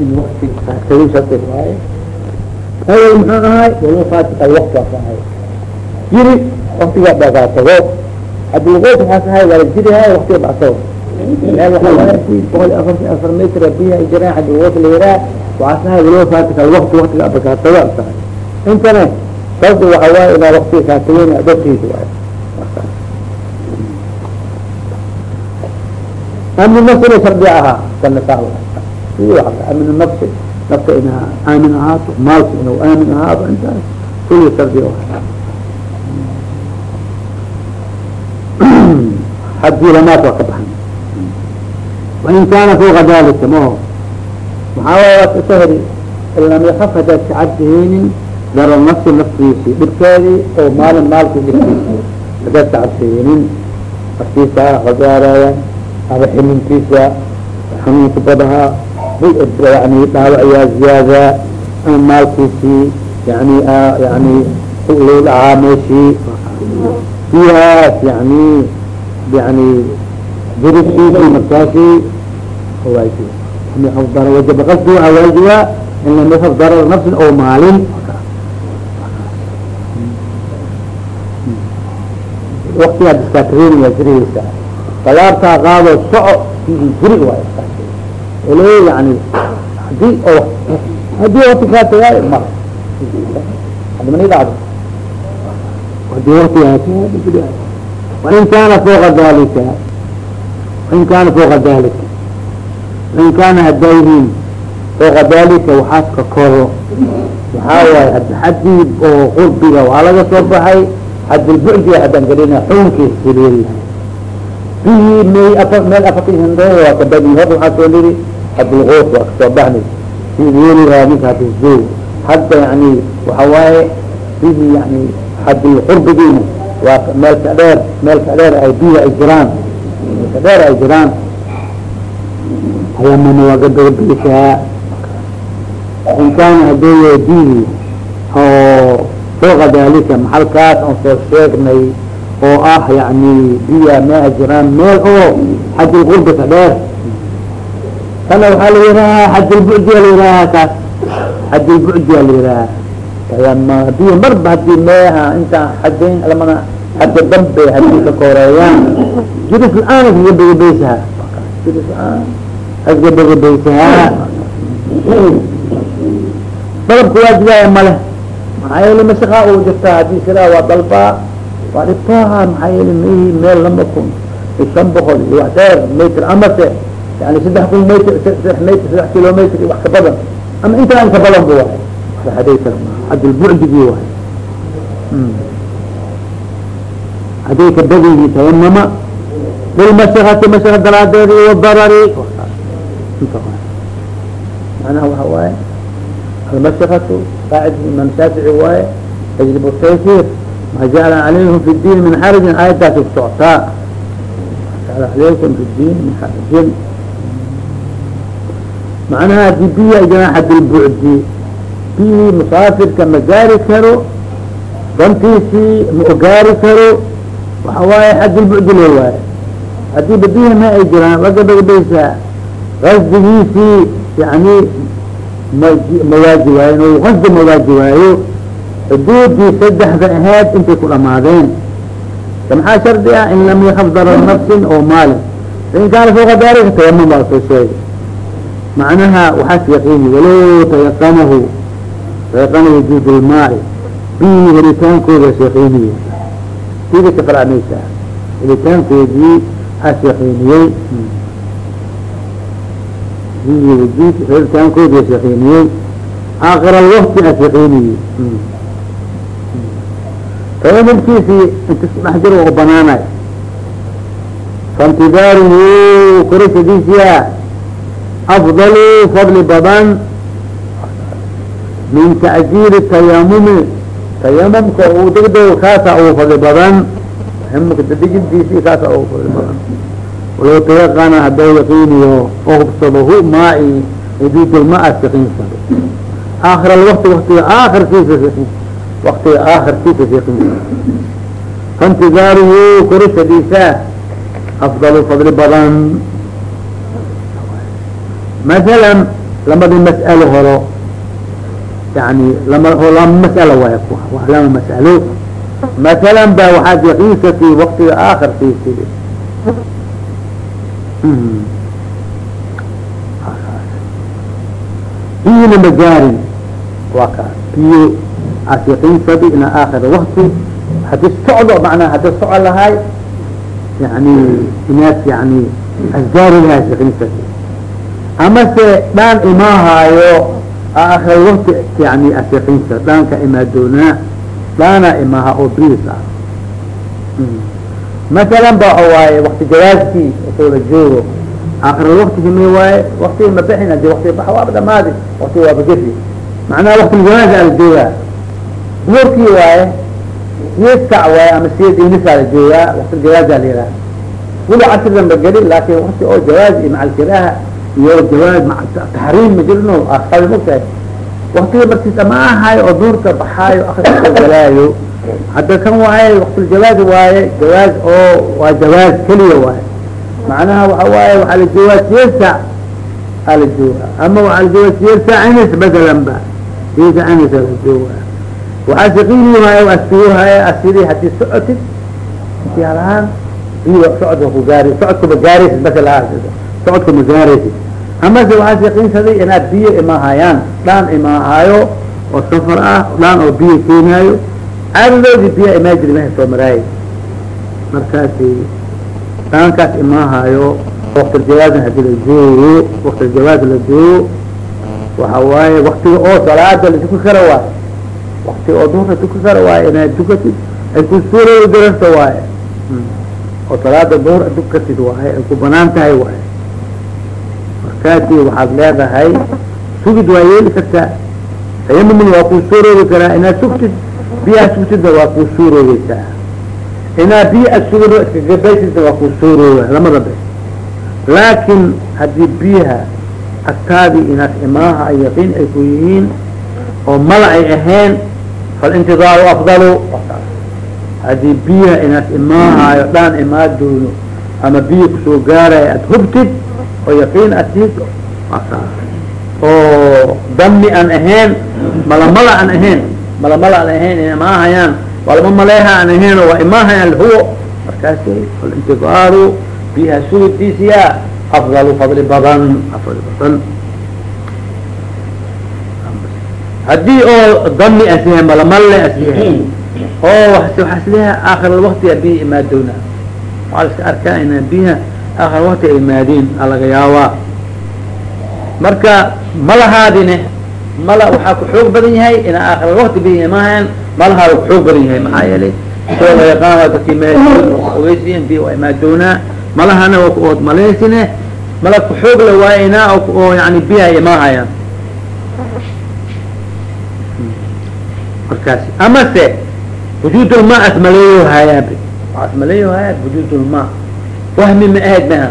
in karin shardi waaye awel muxuu ahay? Walo faatiqa alwaqti waas ahay. Jiri waktigaa dhagaatago haddii qof waxaas ahay? Waa la jirihay waktiga dhactago meel waaa boqol iyo afartan afar metr biya ay jiraan haddii qof la yiraa waxaas ahay walo faatiqa alwaqti waktiga dhagaatago as tahay intana shardi waxa waaye inaa waktiga kaatageyn adabtiisa waaye amni nafsina shardi ahaa kanasa amn nafsi nafta inaa aamin ahaato maalka inuu aamin ahaado intaas kuli shardi haddii lamaad waa ka baxan wain kaana fوqa dalika maho maxaa waay waa kasahri in lam yakaf hadaad kacabsihaynin dara nafsi naftiisi dhibkeedi oo maalin maalki dhibkiisi hadaad kacabsihaynin naftiisa hagaaraya aba xilinkiisa xanuunka badahaa yani dhaawa ayaa ziyaada maalkiisii yani yani dhacaa meeshii. Fiihaas yani yani jiribkiisi markaasi wajaba qasdu waajiba in lam yakaf darar nafsin oo maalin. Waktigaa diskaatreeniya jiriheysa talaabtaa qaado soco jiri waay ele yani hadii oo hadii wakti kaa tagay mar admani dhacdo hadii wakti wain kaana fوqa dalika wain kaana fوqa dalika wain kaana hadayhin fوqa dalika waxaas ka koro waxaa waaye xadii oo qurbiga waa laga soo baxay xadilbucdiga haddaan gelina xukunkiis siliil bihi may a meel afakindo waa kabadi hor waxaa soo niri hadilgoos waa ka soo baxnay sideelihaa ninka hadisdo hadda yani waxa waaye bihi yani xadilqurbigiina waa meel ka meel ka ay bihi ay jiraan meel ay jiraan ayamana waa gabagabeysaa in kaana hadeeya bihi oo fooqa dalika maxalkaas aan soo sheegnay oo ah yani biya meha jiraan meel oo xadilqurbi ka dheer kana waxaa la yirahaa xadilbucdiya la yirahaa kaas xadilbucdiya la yirahaa tayama biyo marba haddii meeha intaa xadayn lamana xadda dambe haddii ka koreeyaan jiris la'aan asgabagabaysaha jiris la'aan asgabagabaysahaa dalabka waajibaaya maxaa yeele mashakaa u jirtaa haddii siraa waa dalbaa waa dhibtooha maxaa yeele mihi meel lama kun. Shan boqol iyo wax dheer metr amase yani saddex kun metr saddex metr saddex kilometr wax ka badan ama intaan ka badan bu waay haday hadilbucdigii waay haday ka badayhi tayamama lilmashakati mashaka daraadeedi wadarari manaha waxa waaye almashakatu qaacid imaam shaafici waaye tajrib taysir ma jacala calaykum fi diin min xarajin aayadaasi ku socotaa jacala calaykum fi diin min xarajin macnaha haddii biya jiraan xadilbucdi bihi musaafirka ma gaari karo dantiisii ma ogaari karo waxa waaye xadilbucdi loo waaye haddii badihi ma ay jiraan wagabagbaysaa qasdigiisii yani ma ma waaji waayo inuu qasdi ma waaji waayo xuduudii saddexda ahayd intay ku dhamaadeen maxaa shardi ah in lam darar nafsin oo maalin fain kaana fوqa dalika tayamum baa soo sheegay macnaha waxaas yaqiini walow tayaqanahu tayaqana wujuud lmaai bihi helitaankoodaas yaqiiniye. Sida ka faracmaysaa helitaankoodii as yaqiiniyey. Bihi wujuud helitaankoodi as yaqiiniyey. Aakir alwakti as yaqiiniyey tayamumkiisii inta isku dhex jiro u banaanay. Faاntidaaruhu korashadiisiya afdalu fadli badan min tacjiili tayamumi tayamumka uu degdego kaasa ugu fadli badan tayamumka dadejintiisi kaasa ugu fadli badan walow tayaqana haday yaqiiniyo oo hubsadahu maai wujuudulmaas yaqiinsado aakhir alwakti waktiga aakhirkiisa waktiga aakhirkiisa yaqiinsado faاntidaaruhu korashadiisa afdalu fadli badan masalan lamadi mas'alo horo yani lama lama mas'alo waay lama mas'alo masalan ba waxaad yaqiinsatay waktiga aakhirkiisi biyona magaarin waa kaas biyo aad yaqiinsadi ina aakhir wakti haddi socdo macnaa hadda soco lahay yani inaad yani asgaari lahayd yaqiinsadi amase dhaan imaahaayo aakhir wakti yani as yaqiinsa dhaanka imaadoonaa dhaana imaaha oo biis ah. Masalan ba waxa waaye wakti jawaaskii isoo la joogo aakhir waktigi mi waaye waktigi ma bixin haddii wakti bax waaba dhamaadi wakti waaba gefi macnaha waktiljawaaska ala joogaa. Duurkii waaye siyeed sac waaye ama siyeed inisaa la joogaa waktiljawaaza la yihaaha weli casridan ba geli laakin wakti oo jawaaz iyo maca alkiraaha iyo jawaaz maa taxriim ma jirno asabi mogtahay waktiga markiis ama ahayo oo duurka baxaayo akriska galaayo hadda kan waaye waktiljawaaz waaye jawaaz oo waa jawaaz keliya waaye. Macnaha waxa waaye waxaa la joogaa siyeed sac aa la joogaa. Ama joogaa siyeed sac inis masalan ba aa la joogaa. Waxaa saqiilihayo astuuhaya asiri haddii socotid intialahaan biyo socodka ku gaari socodka ma gaaraysid masala socodka ma gaaraysid amase waxaas yaqiinsaday inaad biyo imaahayaan dhaan imaahaayo oo safar ah dhaan oo biyo keenaayo. Caadadoodii biya imaa jiri meha soo maraayo. Markaasi dhaankaas imaahaayo waktiljawaazna haddii la joogo waktiljawaaz la joogo. Waxa waaye waktiga oo salaada la tukan kara waayo waktiga oo duhurka tukan kara waayo inaad tukatid ay ku suurooda garanta waaye. Oo salaada duhur tukatid waaye ay ku bannaan tahay waaye markaasi waxaad leedahay sugid waa yeeli kartaa tayamumin waa kuu suuroobi karaa. Inaad sugtid biyaha sugtidna waa kuu suuroobeysaa inaad biyo aad sugid iskagabaysidna waa kuu suurooba lamada be laakin haddii biyaha agtaadii inaad imaaha ay yaqiin ay ku yihiin oo mala ay ahayn falintidaaru afdalu. Haddii biyaha inaad imaahayo dhaan imaadoono ama biyo ku soo gaarayo aad hubtid oo yaqiin atid oo dami aan ahayn malamala aan ahayn malamala aan ahayn in imaahayaan waa lama maleeha aan ahayn waa imaahayaan lahuwo markaasi alintidaaru biyaha sugidiisiya afdalu fadli badan afdali badan. Haddii oo dami asiyahay malamalle asiyahay oo waxaa is leeyahay aakhir alwaktiga biya imaadoona waxaa la iska arkaa ina biyaha aakhir wakti ay imaadeen aa laga yaabaa marka malahaadine mala waxaa ku xoog badan yahay ina aakhir wakti biya imaahayan malahaada ku xoog badan yahay maxaa yeelay soo la yaqaan meogeysiyen biya waa imaadoonaa malahana ood malaysine mala ku xoog la waayinaa oo yani biyaha imaahayaan markaasi amase wujuud lma asmaleeyo hayaa asmaleeyo wahmi ma ahayd maha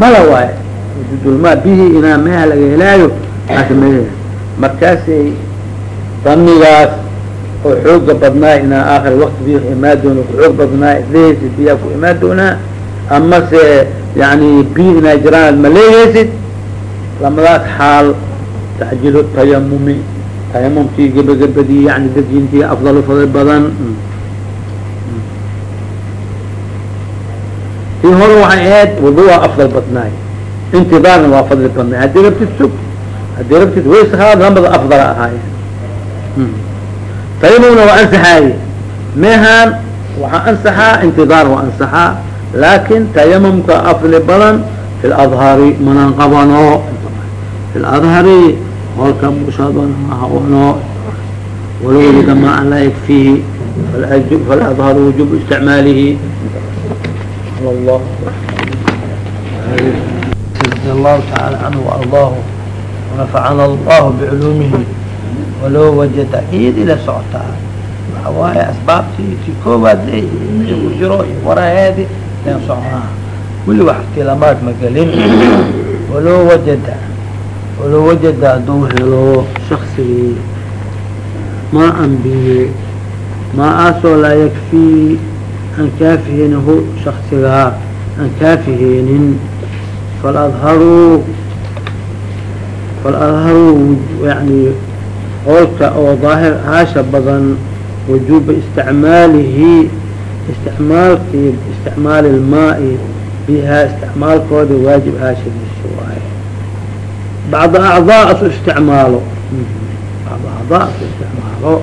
mala waaye wujuud lma bihii inaa meha laga helaayo asmaleeya markaasay damigaas oo xooga badnaa inaa aakhir wakti biya imaadoona ku xoog badnaa isleehaysid biyaa ku imaan doonaa amase yani biyo inaa jiraan ad maleehaysid lamadaas xaal tacjilu tayamumi tayamumkii gebagabadii yani dejintii afdalu fadli badan tii hore waxay ahayd wudu'a afdal badnaay. Intidaarna waa fadli badnaay. Haddii rabtid sug haddii rabtid wayskaad lamada afdala ahaayeen. Tayamumna waa ansaxaaye mehaan waxaa ansaxaa intidaar waa ansaxaa. Laakin tayamumka afli badan fi ladhari manaan qabano fi ladhari holka mushadano ma an laa yakfihi faladhar wujub isticmaalihi الله رضي الله تعالى عنه وأرضاه ونفعنا الله بعلومه ولو وجد عيد إلى سعطها حواي أسبابتي في كوباد لي جرو ورا هذه لين صعها كل واحد كلمات مقالين ولو وجد ولو وجد دوه له شخصي ما أنبيه ما أصل لا يكفي an kaafiheenhu shaksigaa an kaafiheenin faladharu faladharu yani qowlka oo daahir haasha badan wujuba isticmaalihi isticmaalkii isticmaali lmaai biha isticmaalkooda waajib haashadiisa waaye bacda acdaa asu isticmaalo bacda acdaa asu isticmaalo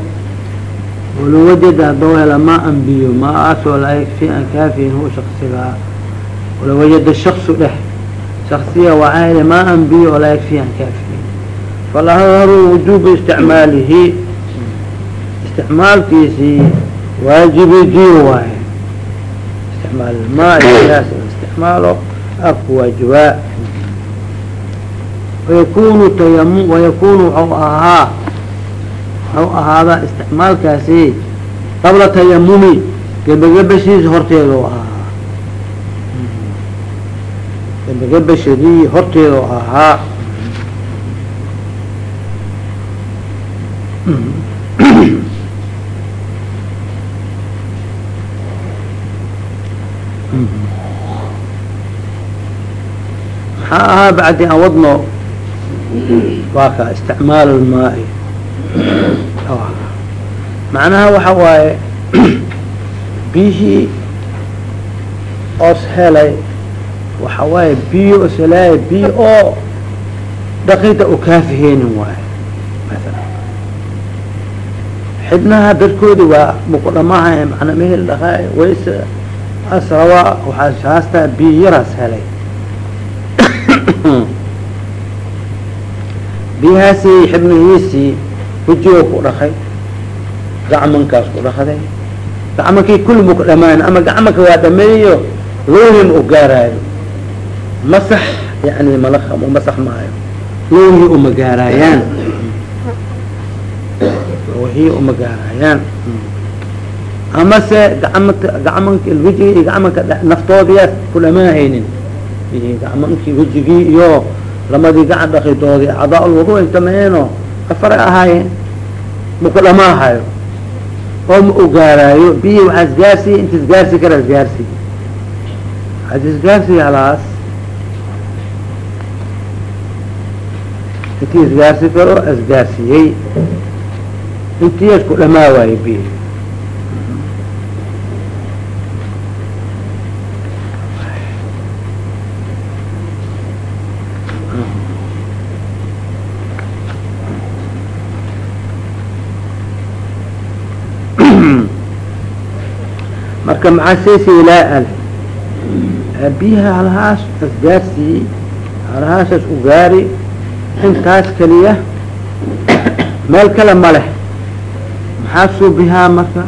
walow wajada haduu hela ma an biyo ma aasoo laa yakfi an kaafiyin hu shaksigaa walow wajada shaksu dheh. Shaksiya waxaa hele ma an biyo oo laa yakfi an kaafiyin falahharu wujuba isticmaalihi. Isticmaalkiisii waajibigii waaye. Isticmaal ma ilaas isticmaalo aku waajibaa wayakunu tayam wayakunu waxau ahaa waxau ahaadaa isticmaalkaasi qabla tayamumi gebagabashiisa horteeda u ahaa gebagabashadii horteeda u ahaa maxaa ahaa bacdi aan wadno waa ka isticmaal lmaai macnaha waxa waaye biyihii oos helay waxa waaye biyo os helaaya biyo oo dhaqida u kaafiheenin waaye maala xibnaha dadkoodi waa maku dhamaha mana mehel dhaqaay ways asraba waxaa haastaa biyo yaraas helay. Biyahaasi xibnihiisii wejigo ku dhakay gacmankaas ku dhakday gacmankii kulli mu ku dhamaan ama gacmanka waa dhameeyo loohim u gaaraayo. Masax yani malaka masax maayo loohii uma gaaraayaan loohii uma gaaraayaan amase gacmanta gacmanka wejigii iyo gacmanka naftoodiya ku dhamaahaynin gacmankii wejigii iyo lamadii gacan dhakidoodii acdaa lwadu intameeno afara ahaayeen maku dhamaahayo oo ma ugaaraayo biyii waxaa isgaarsiiya inta isgaarsi kara isgaarsiy waxaad isgaarsiya halaas intii isgaarsi karo isgaarsiiyey intii isku dhamaa waayo biyi marka maxaa seesiilaa al biyaha halhaas asgaarsiiy halhaasas u gaari intaas keliya meel kale ma leh. Maxaa suubihaa marka?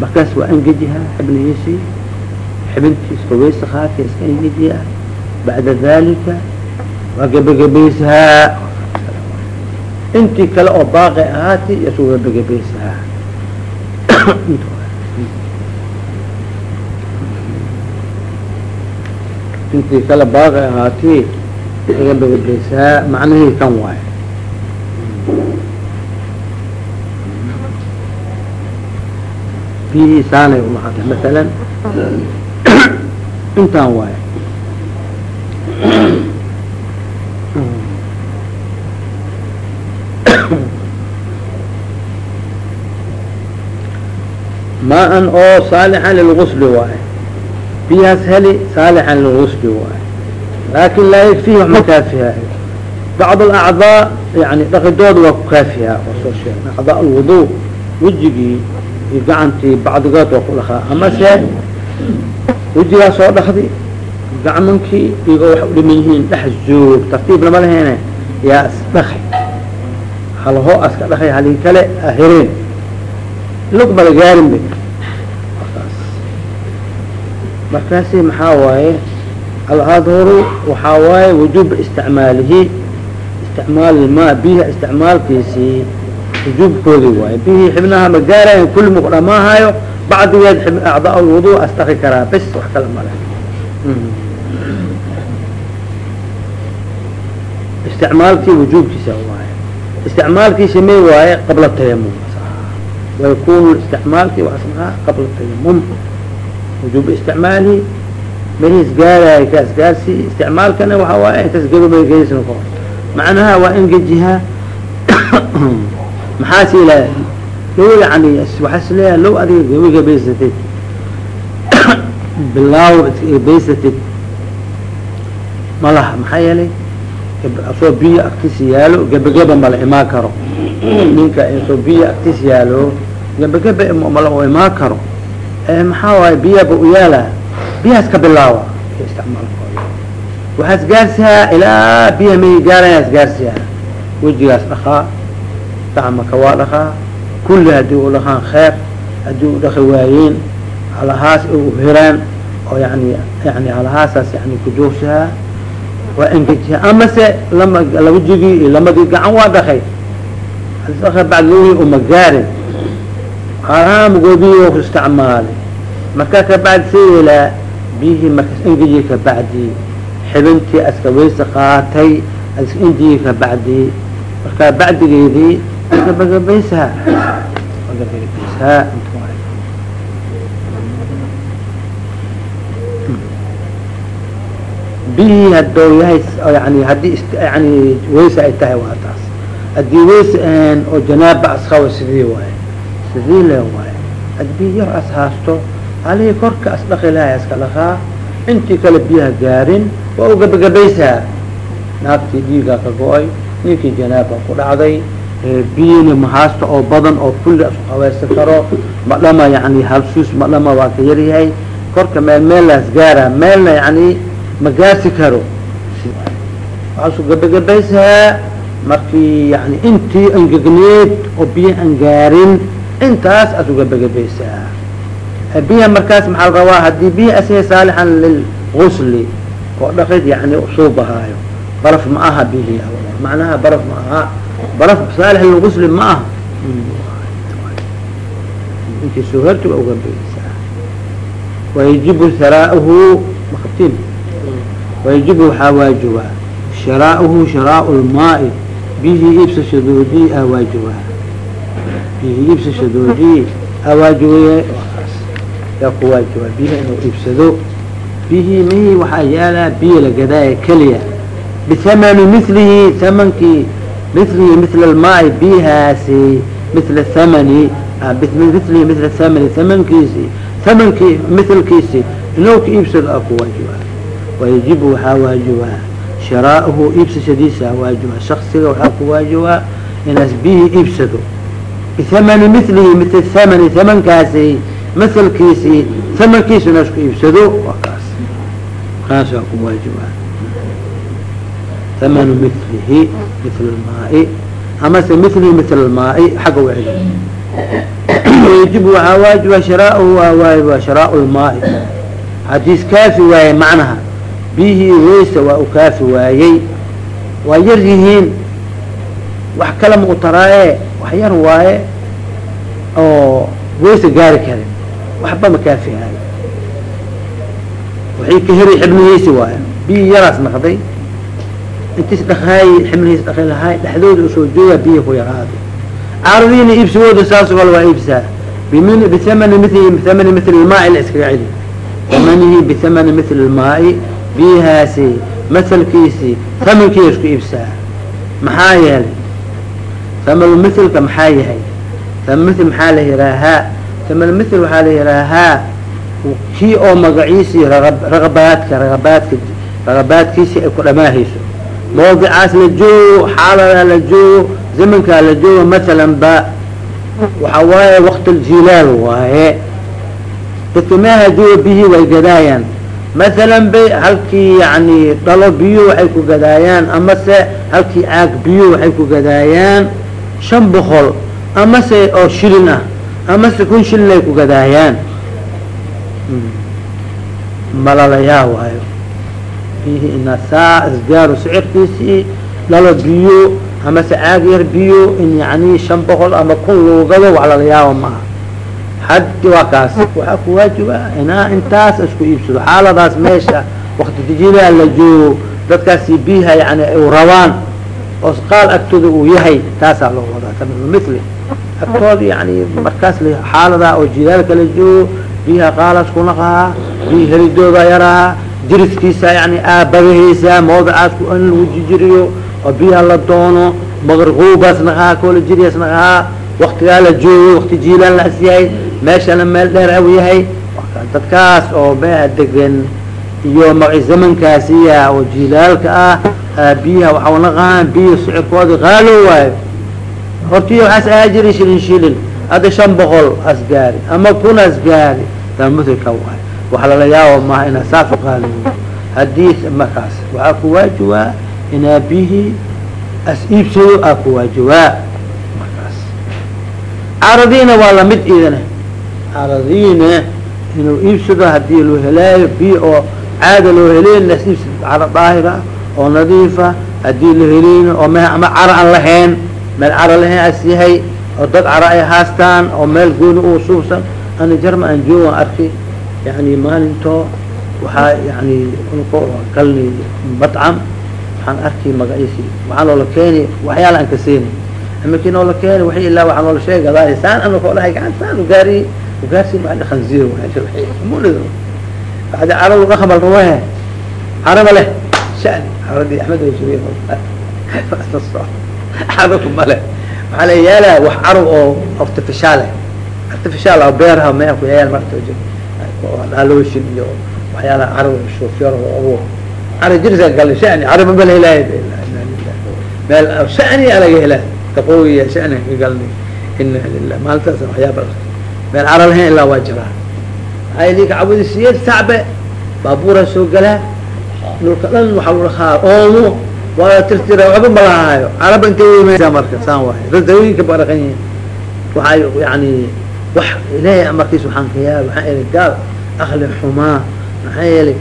Markaas waa engejihaa xibnihiisii xibintiis haweysa kaati iska engejiyaa bacda dalika waa gebagabaysahaa intii kale oo baaqi ahaati isu gebagabaysahaa intii kale baaqi ahaati iga begabeysaa macnihii kan waayo biyihii saanay umahantay masalan intaan waayo maa-an oo saalixan lilgusli waayo biyahaas heli saalixan lilgusli waayo laakin laa yakfihi wax ma kaafihaayo bacd alacdaa yani dhaqidooda waa ku kaafihaa waa soo sheegna acdaa alwudu wejigii iyo gacantii bacdigood waa ku dhaqaa amase wejigaa soo dhakdi gacmankii iyagoo wax u dhiman yihiin dhex joog tartiib lama laheene yaa isdhakay halho aska dhakay halii kale ahireen lugmala gaarin ba markaas markaasi maxaa waaye alhadhuru waxaa waaye wujuuba isticmaalihi isticmaal ilmaa biyaha isticmaalkiisii wujuubkoodii waaye biyihii xibnaha ma gaarayan kulli maku dhamaahayo bacdigeed acdaa lwudu asdaki karaa bes wax kale male isticmaalkii wujuubkiisa waaye isticmaalkiisa may waaye qabla tayamum وykun اsتعmaalki waa qabla تayamum وujuب اsتicmaali mehis gaaraay ka isgaarsi اsticmaalkana waxa waay intas gabamageysan ko macnaha waa engejihaa maxaas ila low yani waxaa is leeyahay low adiga gabiga baysatid bilaaw baysatid malaha maxaa yeelay asoo biyo agtiisa yaalo gebageba mala imaan karo ninka asoo biyo agtiisa yaalo gebageba mala u imaan karo maxaa waaye biyaba u yaalla biyahaas ka bilaawa isticmaalkooda waxaas gaarsihaa ilaa biyaha may gaarayaas gaarsihaa wejigaas dhaqaa gacmaka waa dhaqaa. Kulli haddii u dhaqaan kheer haddii u dhaqi waayeen halahaas u hiraan oo yani yani halahaasaas yani kujoogsahaa waa engejiha amase lama lawajigii iyo lamadii gacan waa dhaqay. Bacd uma gaarin halahaa magoodiyi ku isticmaalay markaa kabacdi siilaa biyihii markaas engeji kabacdi xibintii aska wayse qaatay as engeji kabacdi markaa bacdigeedii gabagabaysaa gabagabaysaa biyihii hadou yahay yani haddii yani wayse ay tahay waa taas. Haddii wayse ahayn oo janaaba asqawa sidii waaye. Sidii le waaye. Haddii biyi yar as haasto halihii korka as dhaqi lahay aska dhaqaa intii kale biyaha gaarin waa u gabagabaysaa naagtii dhiigaa ka go'ay ninkii janaaba ku dhacday biyina mahaasto oo badan oo kulli asu haweysan karo madhama yani halsuus madhama waa ka yaryahay korka meel meellaas gaara meelna yani ma gaarsi karo. Waxaasu gabagabaysaa markii yani intii angegneed oo biyo aan gaarin intaas asu gabagabaysaa biyaha markaas maxaa la rabaa? Haddii biya asiga saalixan lilgusli oo dhaqid yani usuubahaayo baraf ma aha bihi macnaha baraf ma aha. Baraf saalix lilgusli ma aha. Intii soo horta waa ugabaysaa wayajibu haraahu makabtin wayajibu waxaa waajiba. Sharaauhu sharaau lmaai biyihii iibsashadoodii aa waajiba. Biyihii iibsashadoodii aa waajibaye yaa ku waajiba inuu iibsado. Biyihii mihii waxaa yaalaa biyo la gadaaya keliya. Bithamani milihi thamankii milihi mila almaai biyahaasi mila thamani milihi mila thamani thamankiisi thamankii milkiisi inuu ka iibsado aa waajiba. Wayajibu waxaa waajiba. Sharaauhu iibsashadiisa waajiba. Shaksiga waxaa ku waajiba inaas biyihii iibsado. Bithamani milihi mila thamani thamankaasi masalkiisii hamankiisu inaas ku iibsado waa kaas. Kaas waa ku waajiba. Hamanu milihi mila lmaai amase milihi mila lmaai xagga u celi wayajibu waxaa waajiba sharaauhu waa waajiba sharaau lmaai hadiis kaafi waaye macnaha. Biyihii weysa waa u kaafi waayey. Waa yar yihiin. Wax kale ma u taraaye wax yar waaye. Oo weysa gaari karin waxba ma kaafihaay waxay ka heri xibnihiisi waaye biyi yaraas naqday intiis dhaqaay xibnihiis dhaqi lahaay dhexdooda u soo jooga biyi ku yaraaday caaradiina iibsigooda saas oo kale waa iibsaa bimin bithamani mili bithamani mili lmaai la iskaga celi. Thamanihi bithamani mili lmaai biyahaasi masalkiisi thamankiia isku iibsaa maxaa yeelay? Milka maxaa yahay? Thamamil maxaa la yihaahaa thamalmil waxaa la yihaahaa kii oo magaciisii raqabaadka raqabaadka raqabaadkiisii ay ku dhamaahayso mawdicaas la joogo xaaladaa la joogo zamankaa la joogo masalan ba waxaa waaye waqtiljilaal waaye. Dadka meeha jooga biyihii way gadaayaan. Masalan bay halkii yani dhalo biyo waxay ku gadaayaan amase halkii caag biyo waxay ku gadaayaan shan boqol amase oo shilin ah amase kun shilin ay ku gadaayaan malalayaa waayo. Biyihii ina saa isgaaru sicirkiisii dhalo biyo amase caag yar biyo in yani shan boqol ama kun lagu gado wax lalayaaba ma aha. Had waa kaas waxaa ku waajiba inaa intaas isku iibsado. Xaaladaas meesha wakti dijilaa la joogo dadkaasi biyaha yani u rabaan oo qaal agtooda uu yahay taasaa loo wadaa tamimili agtooda yani markaas xaaladaa oo jilaalka la joogo biyaha qaalaas kunaqahaa biya helidooda yaraa jiriskiisa yani aabagahaysaa mawdicaas in lagu jijiriyo oo biyaha la doono maqrquubaas naqahaa koola jiriyaas naqahaa waktigaa la joogo wakti jiilaan la as yahay meeshana meel dheer aw yahay. Dadkaas oo meeha degan iyo zamankaasiya oo jilaalka ah biyaha waxaa naqahaan biya sicirkooda qaalo waayo hortiya waxaas ahaa jiray shilin shilin hadda shan boqol asgaari ama kun asgaari tamuthlka waayo waxa lala yaaba maaha inaa saas u qaaliyo haddii markaas waxaa ku waajibaa inaa biyihii as iibsado aa ku waajibaa markaas caradiina waa la mid idana caradiina inuu iibsado haddii loo helaayo biyo oo caada loo heleyn las iibsado caro daahira oo nadiifa haddii la heleyno oo me ama caro aan lahayn meel caro lahayn as yahay oo dad caro ay haastaan oo meel gooni u suubsan ana jarma aan joogan arki yani maalintoo waxaa yani galni madcam waxaan arki magaciisi waxaa noola keeni waxyaala aan ka seeni imakii noola keeni wa ilaa waxaa noola sheeg gadaay saan ana koo dhahay gacan saan ugaariye ugaarsi waa khanziir munid bacdi caradu dhaqamal rawahe caraba leh way juriye carabku male waxaa la yeelaa wax carab oo artificiaal artificial. oo beeraha mea ku yaal marta dhalooshin iyo waxyaalaha carab shofyar abuur cara jirsa gal shani caraba mala helaayo meel shani alaga helaa taqooyiya shani ka galni ina lilah maalintaas waxyaaba meel cara lahayn ilaa waa jiraa ayadika cabudi siyeed sacbe baabuura soo galaa dhulka dhan waxaa lu dhahaa oomo waa tirtira malahaayo caraba intay weymaysaa marka saan waayo radawooyinka ba dhaqan yihiin. Waxay yani wax ilaahay amarkiis yaaba waxaan eli gaal akli xumaa maxaa yeelay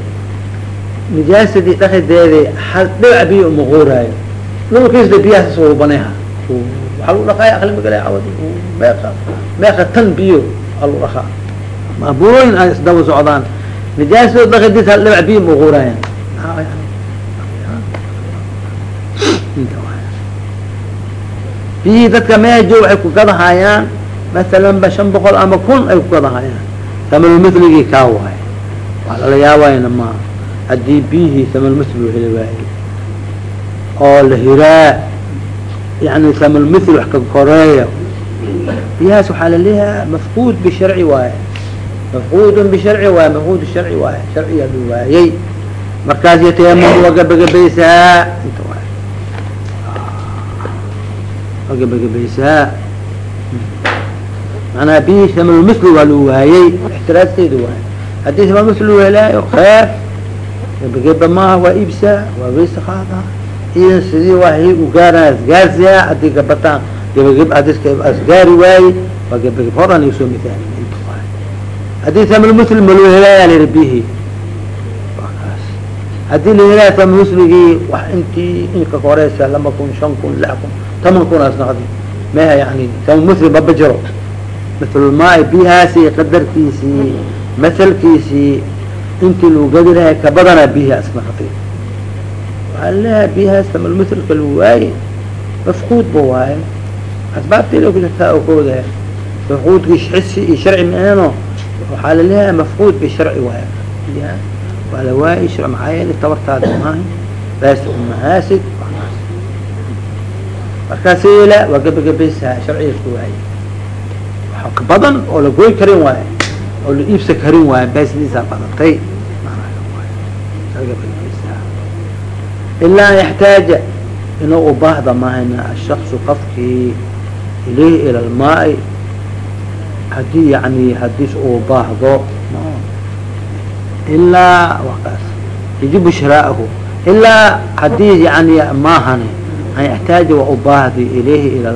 nijaasadii dhaqideedi hal dhibac biyo uma qooraayo dhulkiisda biyahaas u baneha waxaa lagu dhaqaaya akli magala cawad meeqa meeqa tan biyo aa dhaqaa. Maaburooyin ay isdaba socdaan. Nijaasada dhaqidiis hal dhibac biyo uma qooraayan biyihii dadka meejo waxay ku gadahayaan. Masalan ba shan boqol ama kun ay ku gadahayaan. Samalmithligii kaa waaye waa lala yaabayna ma. Haddii biyihii samalmithl u heli waaye. Oo la hiraa. Yani samalmithl wax ka koreeya biyahaas waxaa laleeyaha mafquud bisharci waaye. Mafquudun bisharci waaye mafquud sharci waaye. Sharciga lu waayey markaas yatayamam waa gabagabaysaa waay waa gabagabaysaa manaa biyihii samalmithl waa lu waayey. Ixtiraasteedu waaye haddii samalmithl u helaayo kheer gabageba maaha waa iibsaa waa weysa qaada idan sidii waa hi u gaarana asgaarsiyaa haddii gabataan gabageb adiska asgaari waaye waa gabageb horan soo waay haddii samalmithl ma loo helaaya la yihi biyihii waa kaas haddii la helaayo samalmithligii wax intii inka koreysa laba kun shan kun lix kun toban kun as naqdi meha yani samalmithl maba jiro. Mithlulmaai biyahaasi qadarkiisii mahalkiisii intii lagu gadi lahay ka badanaa biyihi asnaqdi waxaa la leeyahay biyahaas samalmithlka lagu waaye mafquud ba waaye. Asbaabteeda ku jirtaa oo kooda mafquudkii xisi iyo sharci meeno waxaa la leeyahay mafquud bisharci waaye. Waa la waaye shar maxaa yeelay tabartaada maahay baas umahaasid markaas yeela waa gabagabaysaa sharciga ku waaye waxa ka badan oo la goy karin waaye oo la iibsa karin waaye baasdiisaa badatay ilaa an yaxtaaja inuu ubaahda mahayna ashakصu qafkii ilayhi ila lmaai haddii yani hadiis uu baahdo ilaa wakaas yajibu shiraahu ilaa haddii yani maahan an yaxtaaja waa ubaahday ilayhi ila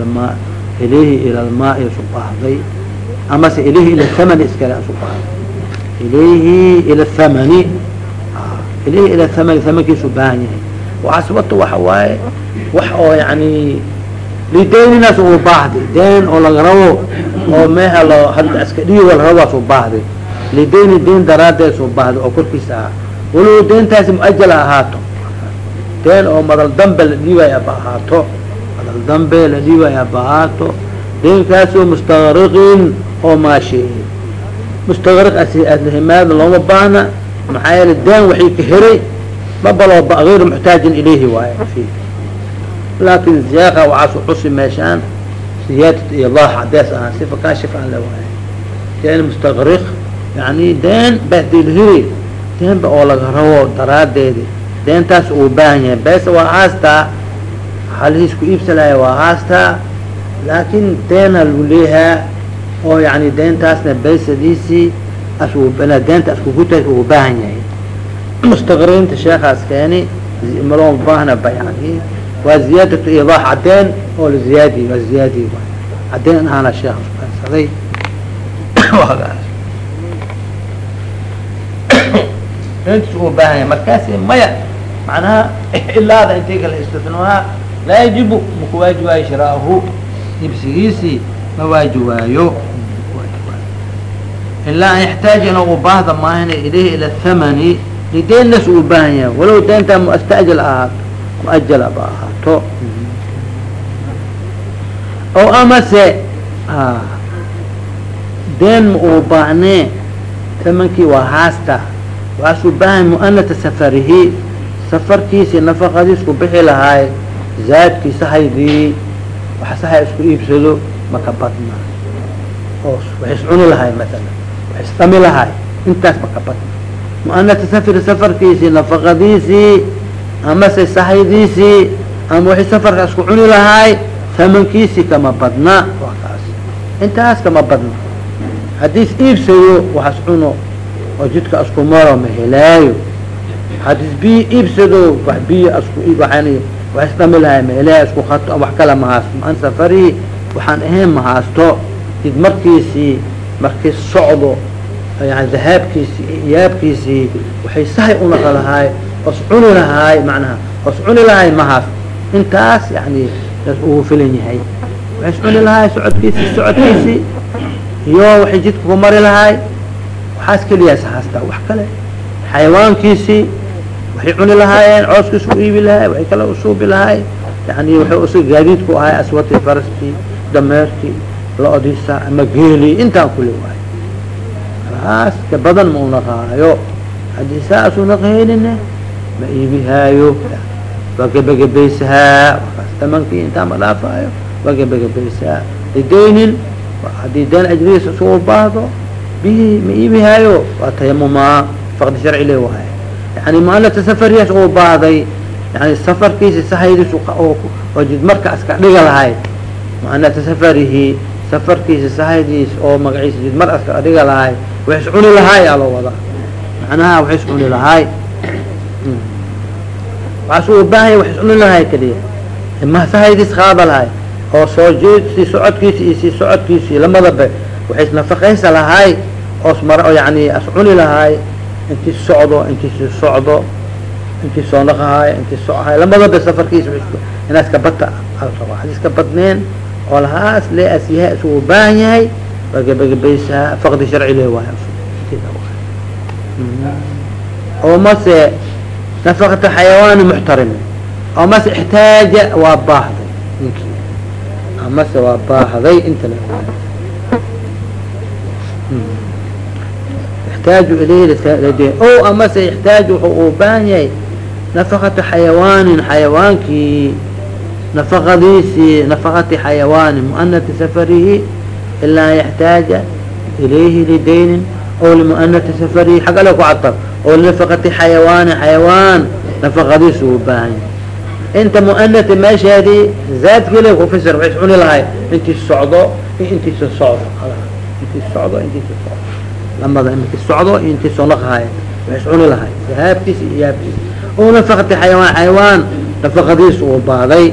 ilayhi ila isu baahday amase ilayhi ila thamani iskale isu baahday ilayhi ila thamani ilayhi ila thamani thamankiisu baahan yahay waxaasbato waxa waaye wax oo yani lidayninaas u baahday dayn oo laga rabo oo meha lo hadda iska dhiigo la rabaas u baahday lidayni dayn daraadees u baahday oo korkiisa ahaa walow dayntaasi muajala ahaato dayn oo madal dambe la dhiibaya ba ahaato madal dambe la dhiibaya ba ahaato daynkaasoo mustaqriqin oo maasheeyey mustaqriq asi adlahimaada looma baahna maxaa yeele dayn waxay ka heray mabaloo ayru muxtaajin ilayhi waaye laakin ziyaqa waxaasu xusi meeshaan ziyaadat ilah cadees ahaan sifa kaashif aan la waayo deen mustaqriq yani deen bahdilhiri deenba oo laga rabo daraadeedi deentaas uu baahan yahay. Beesa waa haastaa halihiis ku iibsanaya waa haastaa laakin deena lagu leeyahaa oo yani deentaasna beysadiisii as deenta askuguta uu baahan yahay. Mustaqriinta sheekaas keeni maloo baahna ba yani waa ziyaadatu idax cadeen oo la ziyaadiy waa ziyaadiy cadeen ahaana sheekh usaday intas uu baahan yahay markaas maya macnaha ilaada intii kala istisnaa laa yajibu maku waajibaayo shiraahu ibsigiisii ma waajibaayo ilaa an yaxtaaja ina u baahda maahana ilayhi ila thamani lideennas uu baahan yahay walow deentaa mustajal ahaato muajala ba ahaato o amase deen ma uu baahnee tamankii waa haasta waxaasuu baahan mu'anata safarihi safarkiisii nafaqadiis ku bixi lahaay zaadkii sahaydii wax sahay isku iibsado maka badna oo wax iscuni lahay maala wax isdhami lahay intaas maka badna mu'anata safari safarkiisii nafaqadiisii amase sahaydiisii ama wixii safarka isku cuni lahaay tamankiisii kama badna waa kaas intaas kama badna haddii is iibsado waxas cuno oo jidka asku maro ma helaayo. Haddii biyo iibsado wax biyo asku waaan wax isdhami lahay ma helaayo isku hato wax kale ma haasto. Maan safarihi waxaan ahayn ma haasto. Did markiisii markii socdo yani dahaabkiisii iyaabkiisii waxay sahay unaqa lahaay os cuni lahaay manaha os cuni lahaay ma haasto. Intaas yani uu filan yahay. Waxay is cuni lahaay socodkiisii socodkiisii iyo waxay jidka ku mari lahaay waxaas keliyaas haastaa. Wax kale xayawaankiisii waxay cuni lahaayeen cooskiis u iibi lahaay waxay kale usuubi lahaay yani wuxuu usa gaadiidku ahay aswati faraskii dameerkii lo-diisa ama geeli intaan kuli waay kaas ka badan ma unaqaayo haddii saas unaqaynine ma iibihaayo waa gebagabaysahaa wakaas tamankii intaa ma dhaafaayo. Waa gebagabaysahaa lidaynin haddii deen ajrigiisa isugu baahdo bihii ma iibihaayo waa tayamumaa faqdi sharci le waaye. Yani muanata safariyaas uu baahday yani safarkiisi sahaydiis oo jidmarka aska dhiga lahay muanata safarihi safarkiisi sahaydiis oo magaciisa jidmar aska dhiga lahay wax is cuni lahaay aa loo wadaa macnaha wax is cuni lahaay. Waxaas uu baahanya wax is cuni lahaay keliya ma sahaydiis qaada lahay oo soo jeed sii socodkiisi iyo sii socodkiisii lamadaba waxay isnafaqaysa lahaay yani as cuni lahaay intii socdo intii sii socdo intii soo naqahaay intii socahay lamadaba safarkiisa inaas ka bata raba haddii iska badneen oo lahaas le as yahay isugu baahan yahay waa gebagabaysaa faqdi sharci le waay oo mase nafaqata xayawaani muxtarimi oo mase ixtaaja waa baahday. Ninkii. Amase waa baahday inta la ixtaaju ilayhi o amase ixtaaju wuxuu u baahan yahay nafaqata xayawaanin xayawaankii nafaqadiisii nafaqati xayawaani muanati safarihi ilaa an yaxtaaja ilayhi lidaynin o limuanati safarihi xag ale ku cadab oo linafaqati xayawaani xayawaan nafaqadiisi u baahan yahay inta muanati meesheedii zaadkile kufisir waxay cuni lahay intii socdo intiisa socdo intii socdo intiisa socdo lamada inti socdo iyo intii soo naqahay waxay cuni lahay. Iyo yaabkiisa o nafaqati xayawaan xayawaan nafaqadiisa uu baaday